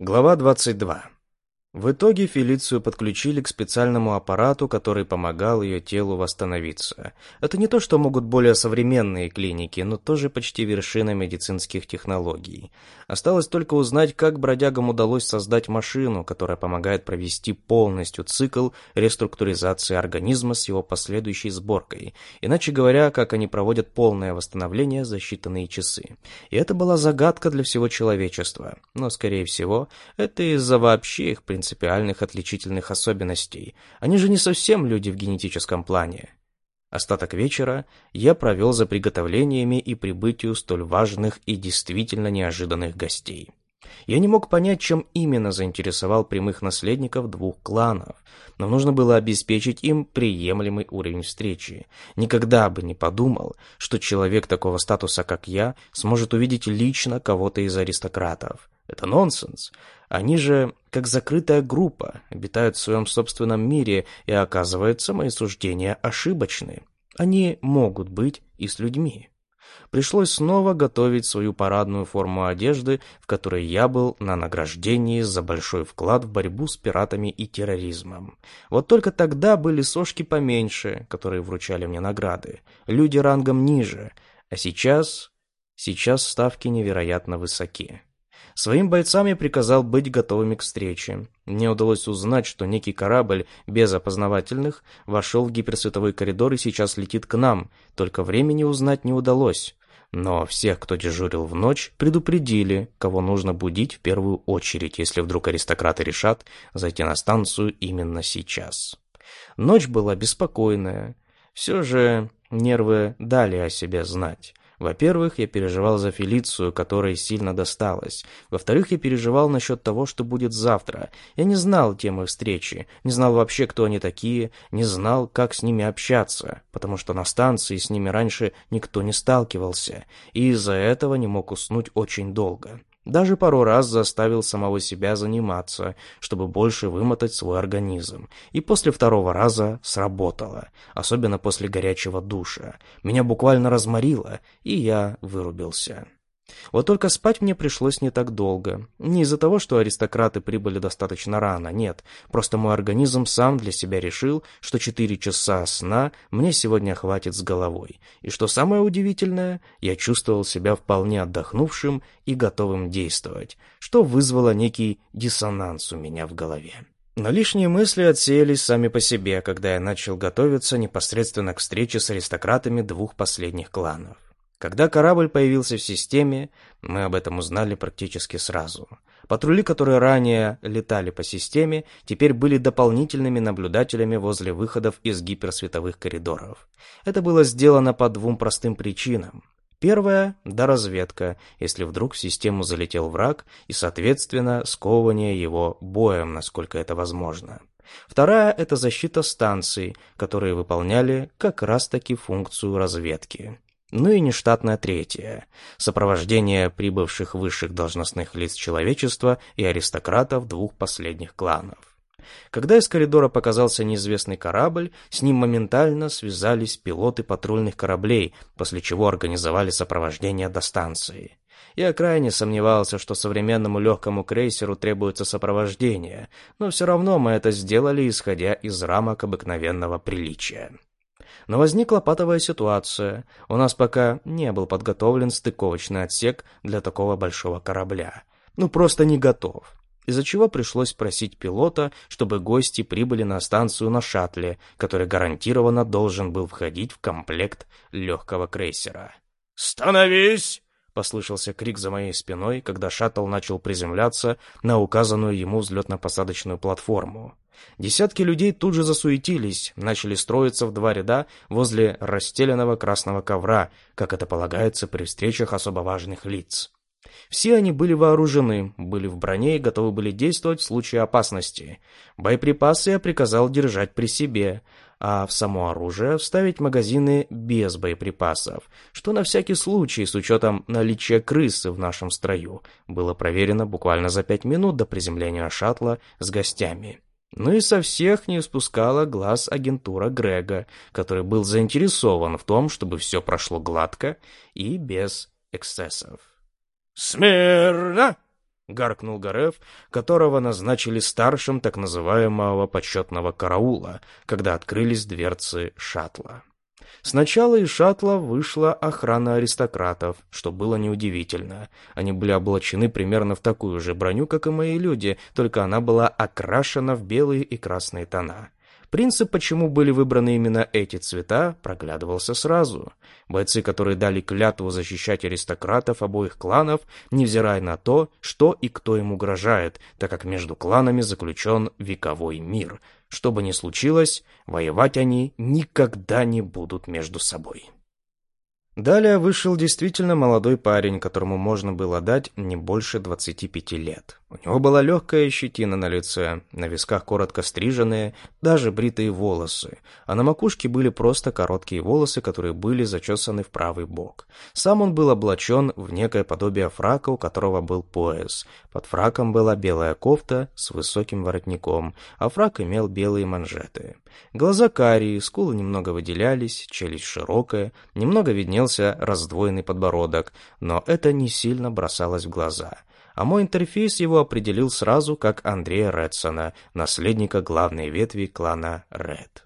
Глава 22. В итоге Фелицию подключили к специальному аппарату, который помогал ее телу восстановиться. Это не то, что могут более современные клиники, но тоже почти вершина медицинских технологий. Осталось только узнать, как бродягам удалось создать машину, которая помогает провести полностью цикл реструктуризации организма с его последующей сборкой. Иначе говоря, как они проводят полное восстановление за считанные часы. И это была загадка для всего человечества. Но, скорее всего, это из-за вообще их принципиальных отличительных особенностей. Они же не совсем люди в генетическом плане. Остаток вечера я провел за приготовлениями и прибытию столь важных и действительно неожиданных гостей. Я не мог понять, чем именно заинтересовал прямых наследников двух кланов, но нужно было обеспечить им приемлемый уровень встречи. Никогда бы не подумал, что человек такого статуса, как я, сможет увидеть лично кого-то из аристократов. Это нонсенс. Они же, как закрытая группа, обитают в своем собственном мире, и, оказывается, мои суждения ошибочны. Они могут быть и с людьми. Пришлось снова готовить свою парадную форму одежды, в которой я был на награждении за большой вклад в борьбу с пиратами и терроризмом. Вот только тогда были сошки поменьше, которые вручали мне награды, люди рангом ниже, а сейчас... Сейчас ставки невероятно высоки. Своим бойцам я приказал быть готовыми к встрече. Мне удалось узнать, что некий корабль без опознавательных вошел в гиперсветовой коридор и сейчас летит к нам, только времени узнать не удалось. Но всех, кто дежурил в ночь, предупредили, кого нужно будить в первую очередь, если вдруг аристократы решат зайти на станцию именно сейчас. Ночь была беспокойная. Все же нервы дали о себе знать. Во-первых, я переживал за Фелицию, которой сильно досталось. Во-вторых, я переживал насчет того, что будет завтра. Я не знал темы встречи, не знал вообще, кто они такие, не знал, как с ними общаться, потому что на станции с ними раньше никто не сталкивался, и из-за этого не мог уснуть очень долго. Даже пару раз заставил самого себя заниматься, чтобы больше вымотать свой организм. И после второго раза сработало, особенно после горячего душа. Меня буквально разморило, и я вырубился. Вот только спать мне пришлось не так долго. Не из-за того, что аристократы прибыли достаточно рано, нет. Просто мой организм сам для себя решил, что четыре часа сна мне сегодня хватит с головой. И что самое удивительное, я чувствовал себя вполне отдохнувшим и готовым действовать, что вызвало некий диссонанс у меня в голове. Но лишние мысли отсеялись сами по себе, когда я начал готовиться непосредственно к встрече с аристократами двух последних кланов. Когда корабль появился в системе, мы об этом узнали практически сразу. Патрули, которые ранее летали по системе, теперь были дополнительными наблюдателями возле выходов из гиперсветовых коридоров. Это было сделано по двум простым причинам. Первая – да разведка, если вдруг в систему залетел враг, и, соответственно, сковывание его боем, насколько это возможно. Вторая – это защита станций, которые выполняли как раз-таки функцию разведки. Ну и нештатное третье – сопровождение прибывших высших должностных лиц человечества и аристократов двух последних кланов. Когда из коридора показался неизвестный корабль, с ним моментально связались пилоты патрульных кораблей, после чего организовали сопровождение до станции. Я крайне сомневался, что современному легкому крейсеру требуется сопровождение, но все равно мы это сделали, исходя из рамок обыкновенного приличия. Но возникла патовая ситуация. У нас пока не был подготовлен стыковочный отсек для такого большого корабля. Ну, просто не готов. Из-за чего пришлось просить пилота, чтобы гости прибыли на станцию на шаттле, который гарантированно должен был входить в комплект легкого крейсера. «Становись!» — послышался крик за моей спиной, когда шаттл начал приземляться на указанную ему взлетно-посадочную платформу. Десятки людей тут же засуетились, начали строиться в два ряда возле расстеленного красного ковра, как это полагается при встречах особо важных лиц. Все они были вооружены, были в броне и готовы были действовать в случае опасности. Боеприпасы я приказал держать при себе, а в само оружие вставить магазины без боеприпасов, что на всякий случай, с учетом наличия крысы в нашем строю, было проверено буквально за пять минут до приземления шаттла с гостями. Ну и со всех не спускала глаз агентура Грега, который был заинтересован в том, чтобы все прошло гладко и без эксцессов. «Смирно!» гаркнул Гарев, которого назначили старшим так называемого почетного караула, когда открылись дверцы шаттла. Сначала из шаттла вышла охрана аристократов, что было неудивительно. Они были облачены примерно в такую же броню, как и мои люди, только она была окрашена в белые и красные тона. Принцип, почему были выбраны именно эти цвета, проглядывался сразу. Бойцы, которые дали клятву защищать аристократов обоих кланов, невзирая на то, что и кто им угрожает, так как между кланами заключен вековой мир. Что бы ни случилось, воевать они никогда не будут между собой. Далее вышел действительно молодой парень, которому можно было дать не больше 25 лет. У него была легкая щетина на лице, на висках коротко стриженные, даже бритые волосы, а на макушке были просто короткие волосы, которые были зачесаны в правый бок. Сам он был облачен в некое подобие фрака, у которого был пояс. Под фраком была белая кофта с высоким воротником, а фрак имел белые манжеты. Глаза карие, скулы немного выделялись, челюсть широкая, немного виднелся раздвоенный подбородок, но это не сильно бросалось в глаза — а мой интерфейс его определил сразу как Андрея Редсона, наследника главной ветви клана Ред.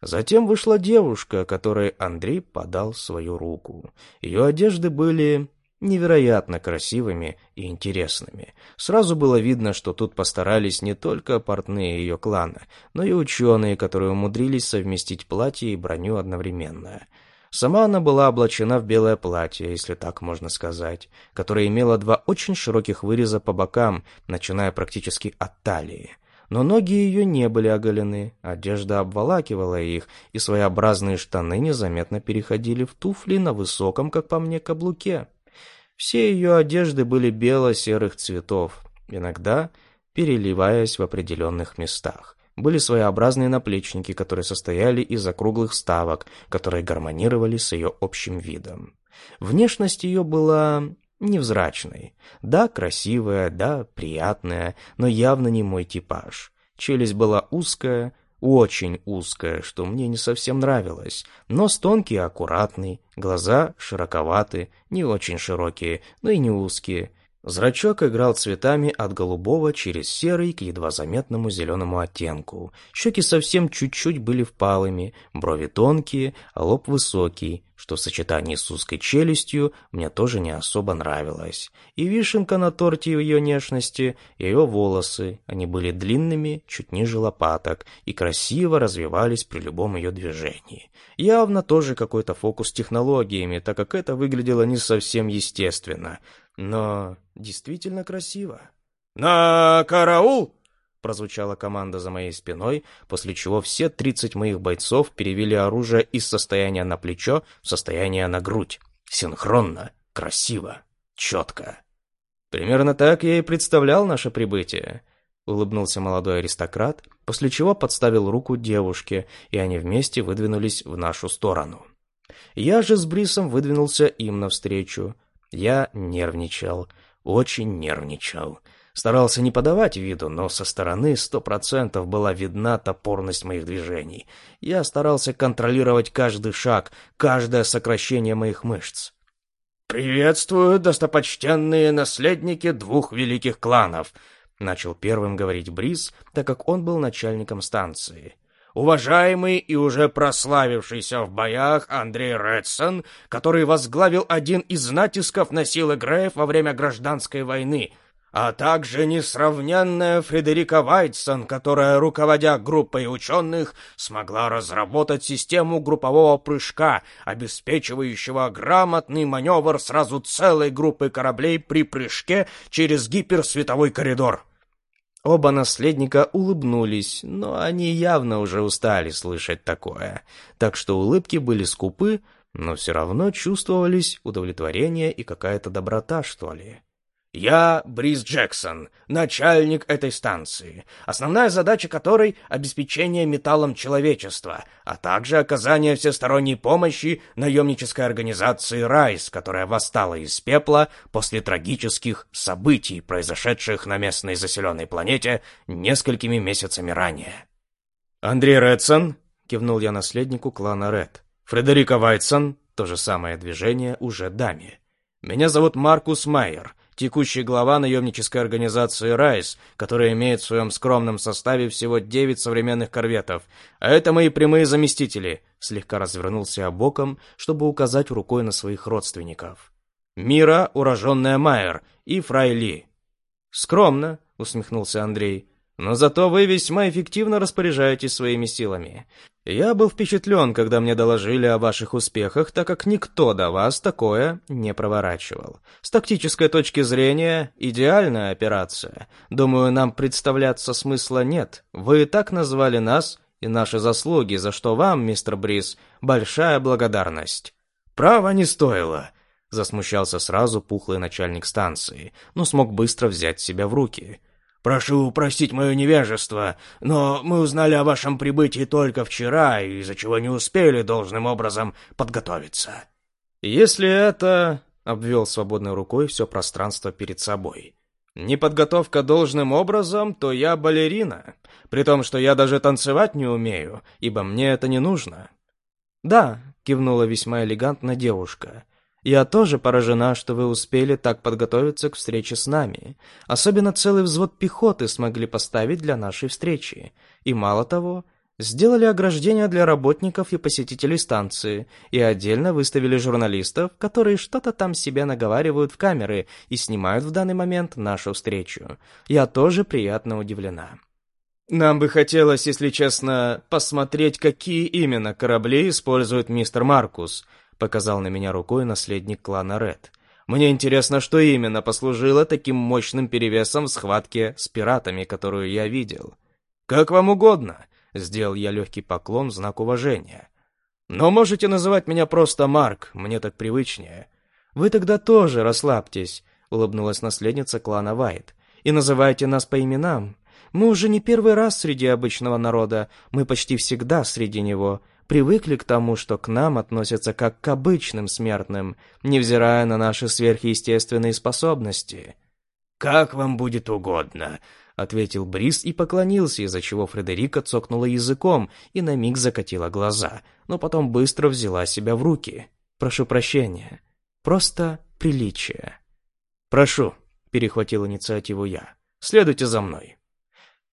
Затем вышла девушка, которой Андрей подал свою руку. Ее одежды были невероятно красивыми и интересными. Сразу было видно, что тут постарались не только портные ее клана, но и ученые, которые умудрились совместить платье и броню одновременно — Сама она была облачена в белое платье, если так можно сказать, которое имело два очень широких выреза по бокам, начиная практически от талии. Но ноги ее не были оголены, одежда обволакивала их, и своеобразные штаны незаметно переходили в туфли на высоком, как по мне, каблуке. Все ее одежды были бело-серых цветов, иногда переливаясь в определенных местах были своеобразные наплечники, которые состояли из округлых ставок, которые гармонировали с ее общим видом. Внешность ее была невзрачной. Да, красивая, да, приятная, но явно не мой типаж. Челюсть была узкая, очень узкая, что мне не совсем нравилось. Нос тонкий и аккуратный, глаза широковаты, не очень широкие, но и не узкие. Зрачок играл цветами от голубого через серый к едва заметному зеленому оттенку. Щеки совсем чуть-чуть были впалыми, брови тонкие, а лоб высокий, что в сочетании с узкой челюстью мне тоже не особо нравилось. И вишенка на торте ее нежности, ее волосы, они были длинными, чуть ниже лопаток, и красиво развивались при любом ее движении. Явно тоже какой-то фокус с технологиями, так как это выглядело не совсем естественно но действительно красиво. «На караул!» — прозвучала команда за моей спиной, после чего все тридцать моих бойцов перевели оружие из состояния на плечо в состояние на грудь. Синхронно, красиво, четко. Примерно так я и представлял наше прибытие. Улыбнулся молодой аристократ, после чего подставил руку девушке, и они вместе выдвинулись в нашу сторону. Я же с Брисом выдвинулся им навстречу. Я нервничал, очень нервничал. Старался не подавать виду, но со стороны сто процентов была видна топорность моих движений. Я старался контролировать каждый шаг, каждое сокращение моих мышц. «Приветствую, достопочтенные наследники двух великих кланов», — начал первым говорить Бриз, так как он был начальником станции уважаемый и уже прославившийся в боях Андрей Редсон, который возглавил один из натисков на силы Греев во время гражданской войны, а также несравненная Фредерика Вайтсон, которая, руководя группой ученых, смогла разработать систему группового прыжка, обеспечивающего грамотный маневр сразу целой группы кораблей при прыжке через гиперсветовой коридор. Оба наследника улыбнулись, но они явно уже устали слышать такое, так что улыбки были скупы, но все равно чувствовались удовлетворение и какая-то доброта, что ли. Я Бриз Джексон, начальник этой станции, основная задача которой — обеспечение металлом человечества, а также оказание всесторонней помощи наемнической организации «Райс», которая восстала из пепла после трагических событий, произошедших на местной заселенной планете несколькими месяцами ранее. «Андрей Редсон», — кивнул я наследнику клана Ред. «Фредерика Вайтсон», — то же самое движение уже даме. «Меня зовут Маркус Майер». Текущий глава наемнической организации «Райс», которая имеет в своем скромном составе всего девять современных корветов. А это мои прямые заместители», — слегка развернулся обоком, чтобы указать рукой на своих родственников. «Мира, уроженная Майер и Фрайли». «Скромно», — усмехнулся Андрей. «Но зато вы весьма эффективно распоряжаетесь своими силами. Я был впечатлен, когда мне доложили о ваших успехах, так как никто до вас такое не проворачивал. С тактической точки зрения, идеальная операция. Думаю, нам представляться смысла нет. Вы и так назвали нас и наши заслуги, за что вам, мистер Брис, большая благодарность. Право не стоило. Засмущался сразу пухлый начальник станции, но смог быстро взять себя в руки. «Прошу простить мое невежество, но мы узнали о вашем прибытии только вчера, из-за чего не успели должным образом подготовиться». «Если это...» — обвел свободной рукой все пространство перед собой. «Не подготовка должным образом, то я балерина, при том, что я даже танцевать не умею, ибо мне это не нужно». «Да», — кивнула весьма элегантно девушка, я тоже поражена, что вы успели так подготовиться к встрече с нами. Особенно целый взвод пехоты смогли поставить для нашей встречи. И мало того, сделали ограждения для работников и посетителей станции, и отдельно выставили журналистов, которые что-то там себе наговаривают в камеры и снимают в данный момент нашу встречу. Я тоже приятно удивлена. Нам бы хотелось, если честно, посмотреть, какие именно корабли использует мистер Маркус — показал на меня рукой наследник клана Ред. Мне интересно, что именно послужило таким мощным перевесом в схватке с пиратами, которую я видел. Как вам угодно, сделал я легкий поклон в знак уважения. Но можете называть меня просто Марк, мне так привычнее. Вы тогда тоже расслабьтесь, улыбнулась наследница клана Вайт. И называйте нас по именам. Мы уже не первый раз среди обычного народа, мы почти всегда среди него привыкли к тому, что к нам относятся как к обычным смертным, невзирая на наши сверхъестественные способности. «Как вам будет угодно», — ответил Брис и поклонился, из-за чего Фредерика цокнула языком и на миг закатила глаза, но потом быстро взяла себя в руки. «Прошу прощения. Просто приличие». «Прошу», — перехватил инициативу я. «Следуйте за мной».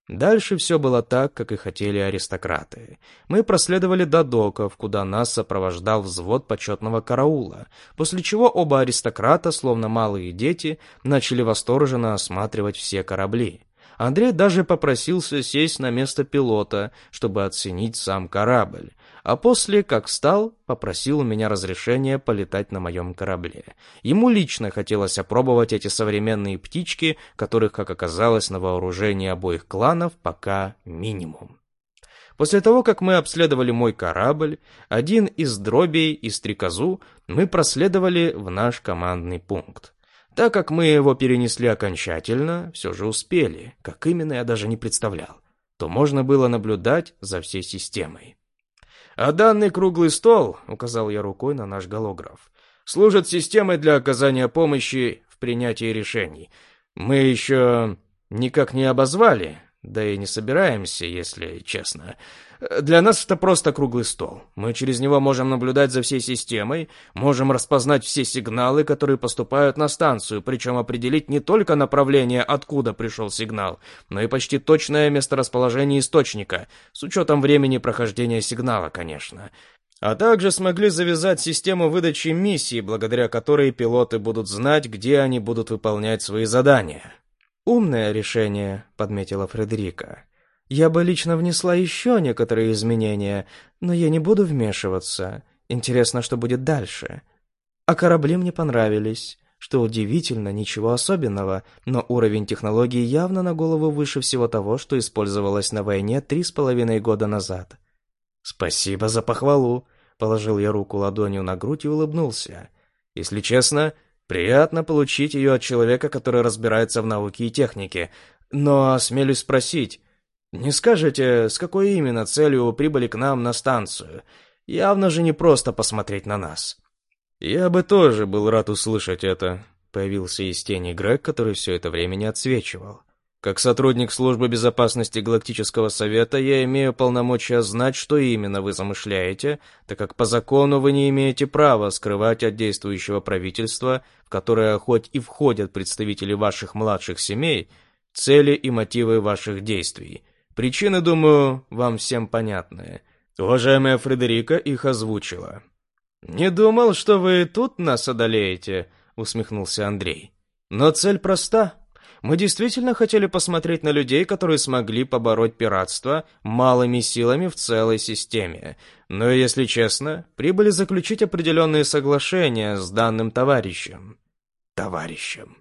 Дальше все было так, как и хотели аристократы. Мы проследовали до доков, куда нас сопровождал взвод почетного караула, после чего оба аристократа, словно малые дети, начали восторженно осматривать все корабли. Андрей даже попросился сесть на место пилота, чтобы оценить сам корабль а после, как встал, попросил у меня разрешения полетать на моем корабле. Ему лично хотелось опробовать эти современные птички, которых, как оказалось, на вооружении обоих кланов пока минимум. После того, как мы обследовали мой корабль, один из дробей и стрекозу, мы проследовали в наш командный пункт. Так как мы его перенесли окончательно, все же успели, как именно я даже не представлял, то можно было наблюдать за всей системой. А данный круглый стол, указал я рукой на наш голограф, служит системой для оказания помощи в принятии решений. Мы еще никак не обозвали, да и не собираемся, если честно. Для нас это просто круглый стол. Мы через него можем наблюдать за всей системой, можем распознать все сигналы, которые поступают на станцию, причем определить не только направление, откуда пришел сигнал, но и почти точное месторасположение источника, с учетом времени прохождения сигнала, конечно. А также смогли завязать систему выдачи миссий, благодаря которой пилоты будут знать, где они будут выполнять свои задания. «Умное решение», — подметила Фредерика. Я бы лично внесла еще некоторые изменения, но я не буду вмешиваться. Интересно, что будет дальше. А корабли мне понравились. Что удивительно, ничего особенного, но уровень технологий явно на голову выше всего того, что использовалось на войне три с половиной года назад. «Спасибо за похвалу», — положил я руку ладонью на грудь и улыбнулся. «Если честно, приятно получить ее от человека, который разбирается в науке и технике, но осмелюсь спросить, не скажете, с какой именно целью вы прибыли к нам на станцию? Явно же не просто посмотреть на нас. Я бы тоже был рад услышать это. Появился из тени Грег, который все это время не отсвечивал. Как сотрудник службы безопасности Галактического совета я имею полномочия знать, что именно вы замышляете, так как по закону вы не имеете права скрывать от действующего правительства, в которое хоть и входят представители ваших младших семей, цели и мотивы ваших действий. Причины, думаю, вам всем понятны. Уважаемая Фредерика их озвучила. «Не думал, что вы тут нас одолеете», — усмехнулся Андрей. «Но цель проста. Мы действительно хотели посмотреть на людей, которые смогли побороть пиратство малыми силами в целой системе. Но, если честно, прибыли заключить определенные соглашения с данным товарищем». «Товарищем».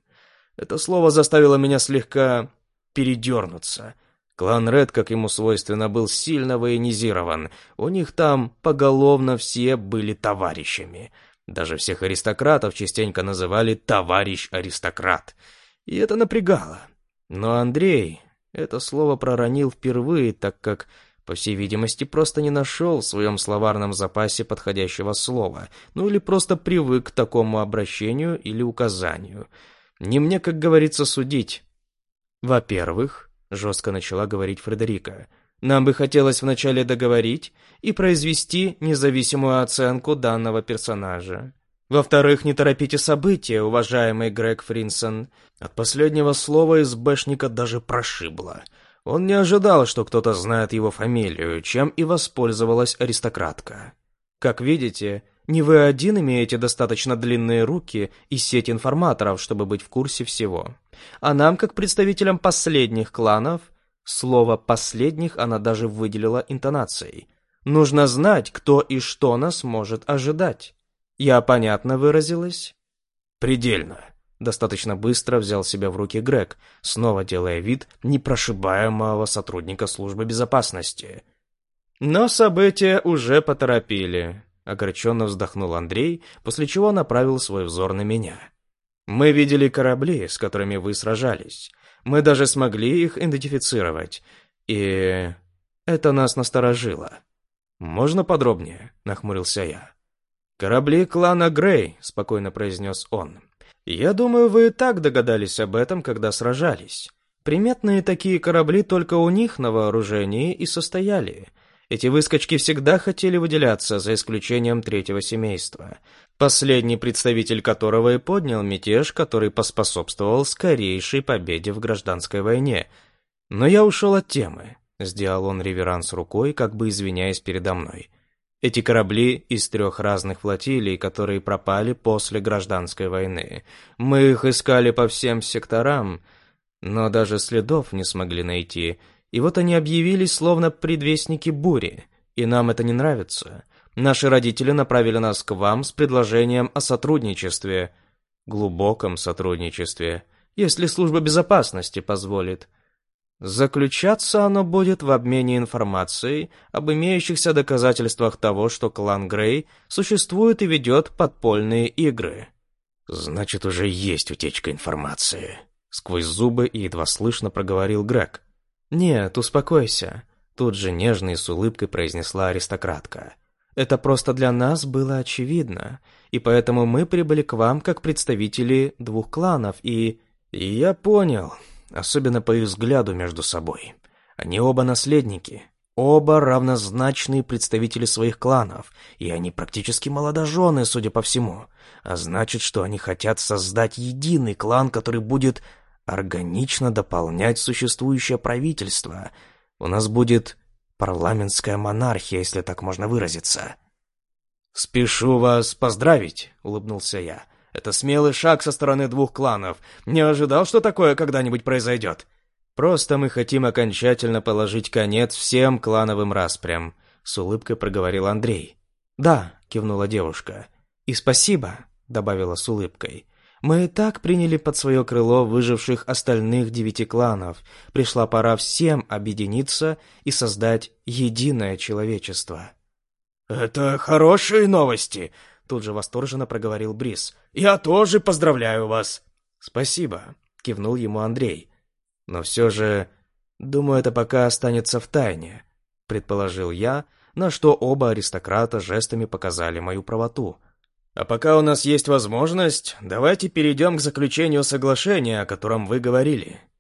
Это слово заставило меня слегка передернуться — Клан Ред, как ему свойственно, был сильно военизирован. У них там поголовно все были товарищами. Даже всех аристократов частенько называли «товарищ-аристократ». И это напрягало. Но Андрей это слово проронил впервые, так как, по всей видимости, просто не нашел в своем словарном запасе подходящего слова, ну или просто привык к такому обращению или указанию. Не мне, как говорится, судить. Во-первых, — жестко начала говорить Фредерика. «Нам бы хотелось вначале договорить и произвести независимую оценку данного персонажа. Во-вторых, не торопите события, уважаемый Грег Фринсон». От последнего слова из Бэшника даже прошибло. Он не ожидал, что кто-то знает его фамилию, чем и воспользовалась аристократка. Как видите, не вы один имеете достаточно длинные руки и сеть информаторов, чтобы быть в курсе всего. А нам, как представителям последних кланов, слово «последних» она даже выделила интонацией. Нужно знать, кто и что нас может ожидать. Я понятно выразилась? Предельно. Достаточно быстро взял себя в руки Грег, снова делая вид непрошибаемого сотрудника службы безопасности. Но события уже поторопили. Огорченно вздохнул Андрей, после чего направил свой взор на меня. «Мы видели корабли, с которыми вы сражались. Мы даже смогли их идентифицировать. И это нас насторожило. Можно подробнее?» — нахмурился я. «Корабли клана Грей», — спокойно произнес он. «Я думаю, вы и так догадались об этом, когда сражались. Приметные такие корабли только у них на вооружении и состояли. Эти выскочки всегда хотели выделяться, за исключением третьего семейства, последний представитель которого и поднял мятеж, который поспособствовал скорейшей победе в гражданской войне. Но я ушел от темы. Сделал он реверанс рукой, как бы извиняясь передо мной. Эти корабли из трех разных флотилий, которые пропали после гражданской войны. Мы их искали по всем секторам, но даже следов не смогли найти — и вот они объявились словно предвестники бури, и нам это не нравится. Наши родители направили нас к вам с предложением о сотрудничестве, глубоком сотрудничестве, если служба безопасности позволит. Заключаться оно будет в обмене информацией об имеющихся доказательствах того, что клан Грей существует и ведет подпольные игры. Значит, уже есть утечка информации. Сквозь зубы и едва слышно проговорил Грег. «Нет, успокойся», — тут же нежно и с улыбкой произнесла аристократка. «Это просто для нас было очевидно, и поэтому мы прибыли к вам как представители двух кланов, и...» «И я понял, особенно по их взгляду между собой. Они оба наследники, оба равнозначные представители своих кланов, и они практически молодожены, судя по всему. А значит, что они хотят создать единый клан, который будет органично дополнять существующее правительство. У нас будет парламентская монархия, если так можно выразиться. «Спешу вас поздравить», — улыбнулся я. «Это смелый шаг со стороны двух кланов. Не ожидал, что такое когда-нибудь произойдет. Просто мы хотим окончательно положить конец всем клановым распрям», — с улыбкой проговорил Андрей. «Да», — кивнула девушка. «И спасибо», — добавила с улыбкой. Мы и так приняли под свое крыло выживших остальных девяти кланов. Пришла пора всем объединиться и создать единое человечество. «Это хорошие новости!» — тут же восторженно проговорил Брис. «Я тоже поздравляю вас!» «Спасибо!» — кивнул ему Андрей. «Но все же, думаю, это пока останется в тайне», — предположил я, на что оба аристократа жестами показали мою правоту — а пока у нас есть возможность, давайте перейдем к заключению соглашения, о котором вы говорили.